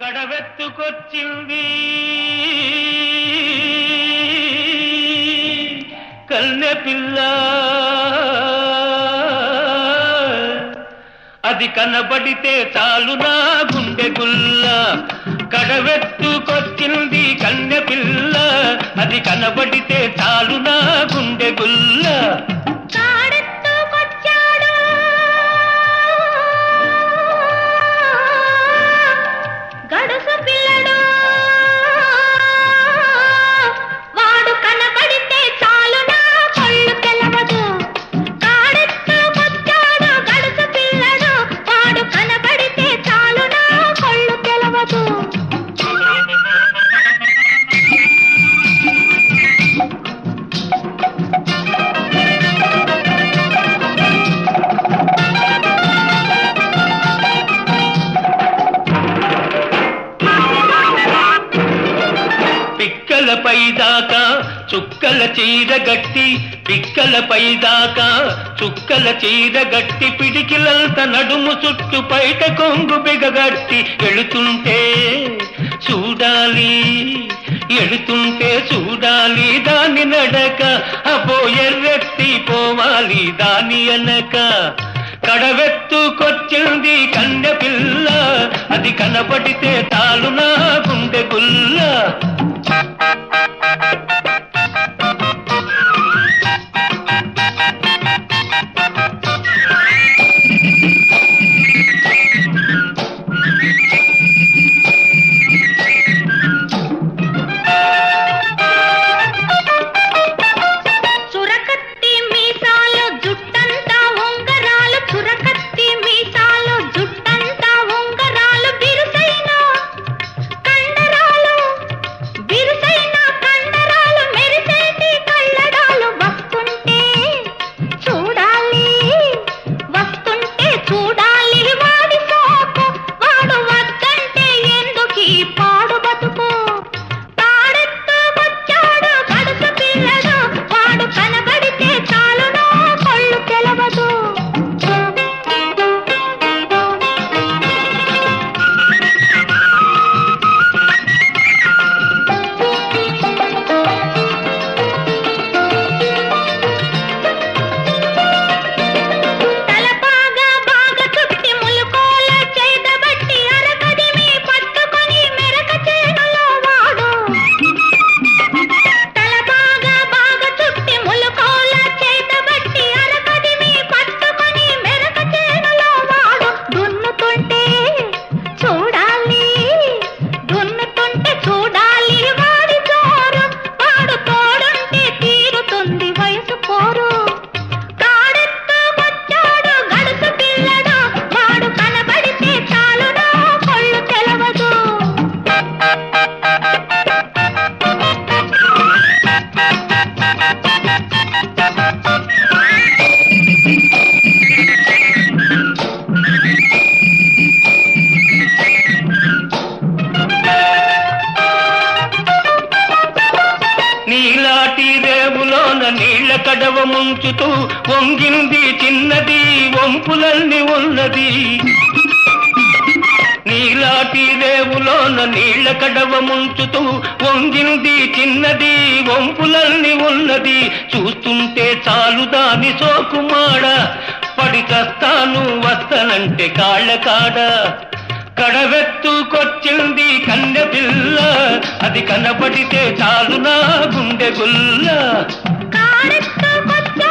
కడవెత్తుకొచ్చింది. కన్నె పిల్ల అది కనబడితే చాలు నా గుండె గుల్ల. కడవెత్తుకొచ్చింది కన్నె పిల్ల అది కనబడితే చాలు నా గుండె గుల్ల. దాకా చుక్కల చీర గట్టి పిక్కలపై దాకా చుక్కల చీర గట్టి పిడికిలంత నడుము చుట్టు పైట కొంగు బిగగట్టి ఎడుతుంటే చూడాలి ఎడుతుంటే చూడాలి దాని నడక అపో ఎర్రెత్తి పోవాలి దాని అనక కడవెత్తుకొచ్చింది కన్నె పిల్ల అది కనబడితే తాలునా గుండె గుల్ల. రేవులోన నీళ్ళ కడవ ముంచుతూ వంగింది చిన్నది వంపులన్నీ ఉన్నది. నీలాటి రేవులోన నీళ్ళ కడవ ముంచుతూ వంగింది చిన్నది వంపులన్నీ ఉన్నది. చూస్తుంటే చాలు దాని సోకుమాడ పడి వస్తానంటే కాళ్ళ కాడ. కడవెత్తుకొచ్చింది కన్నె పిల్ల అది కనపడితే చాలు నా அடுத்த பத்த